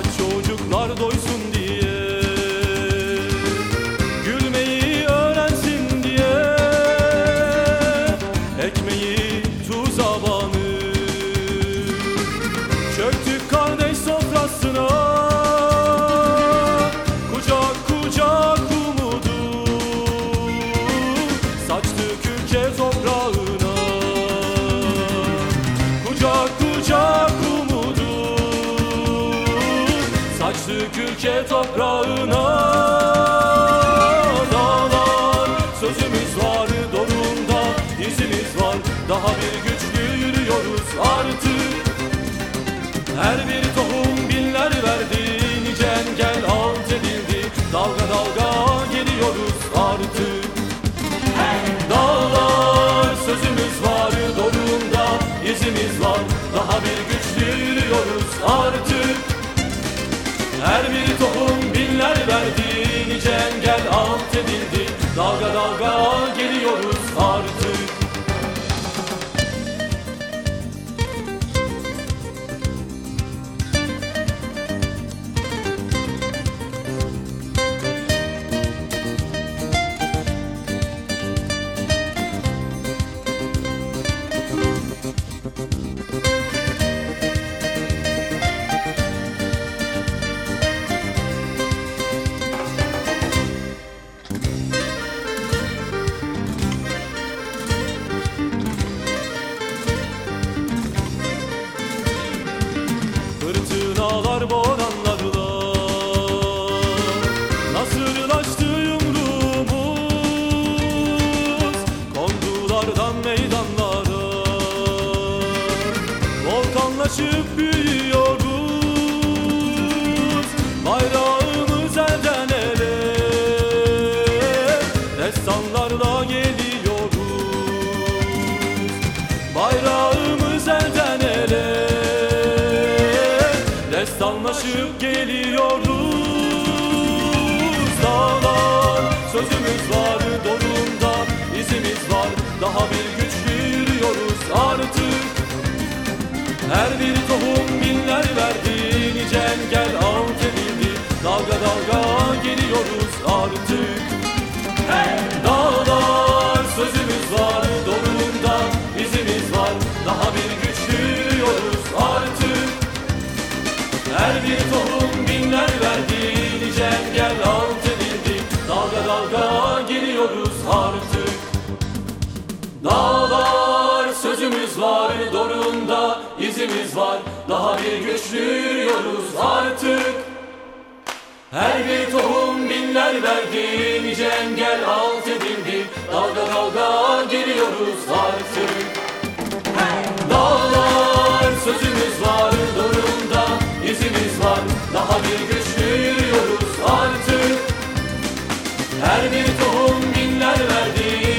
Aç çocuklar doysun diye. Saçtık ülke toprağına Dağlar. Sözümüz var dorunda izimiz var. Daha bir güçlü yürüyoruz artık. Her bir tohum binler verdi Nice engel alt edildi. Dalga dalga geliyoruz artık. Dağlar sözümüz var Dorunda izimiz var. Daha bir güçlü yürüyoruz artık dalga meydanlara Volkanlaşıp büyüyoruz Bayrağımız elden ele. Destanlarla geliyoruz Bayrağımız elden ele. Destanlaşıp geliyoruz binler verdi Nice engel alt edildi Dalga dalga geliyoruz artık İzimiz var. Daha bir güçlü yürüyoruz artık. Her bir tohum binler verdi Nice engel alt edildi. Dalga dalga geliyoruz artık. Dağlar sözümüz var Dorunda izimiz var. Daha bir güçlü yürüyoruz artık. Her bir tohum binler verdi